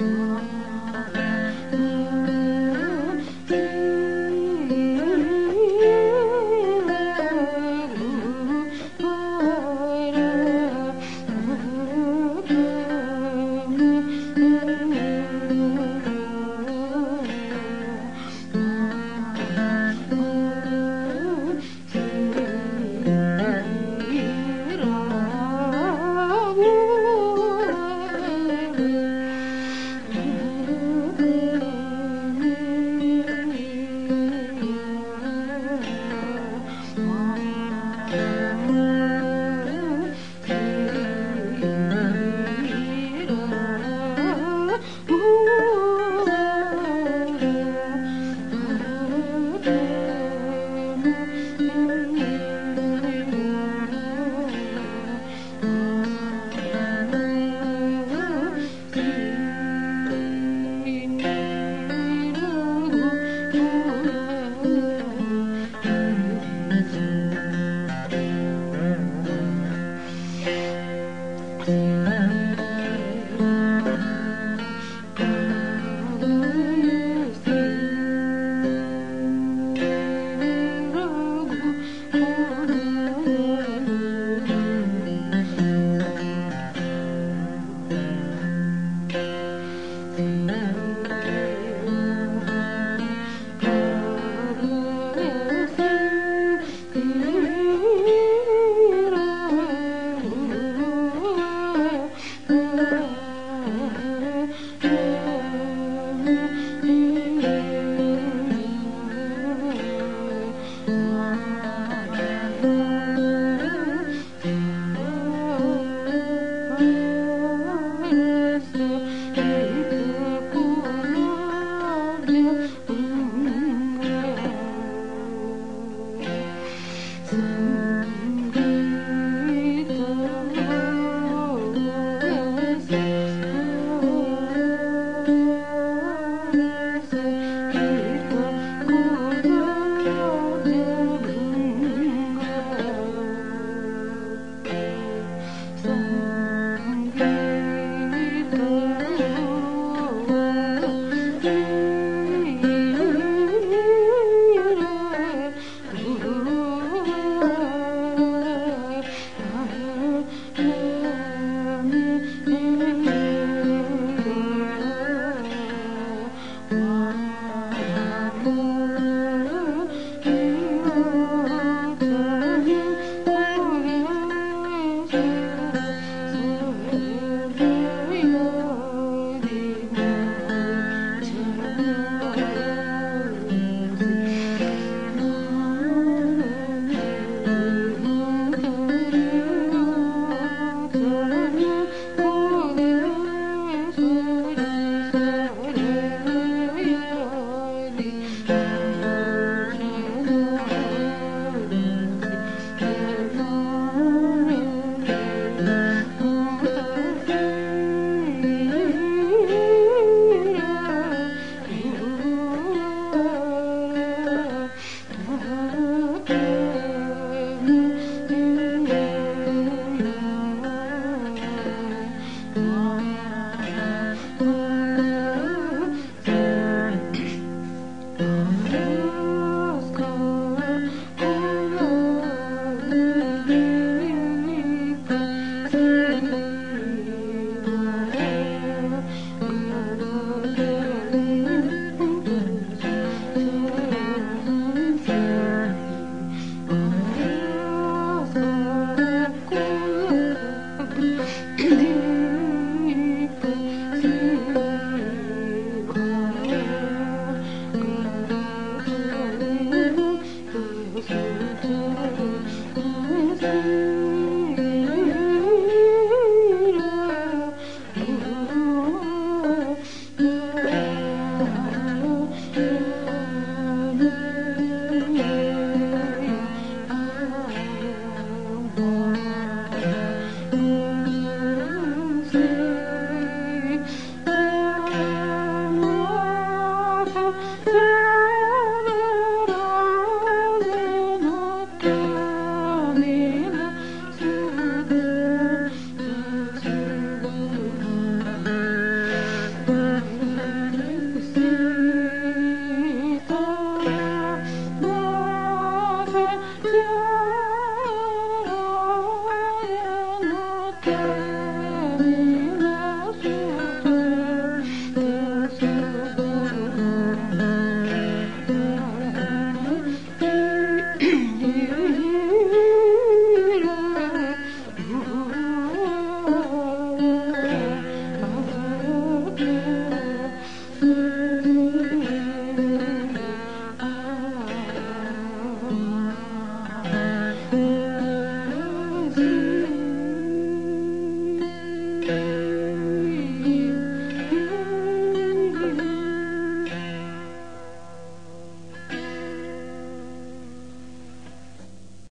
Música Mm-hmm.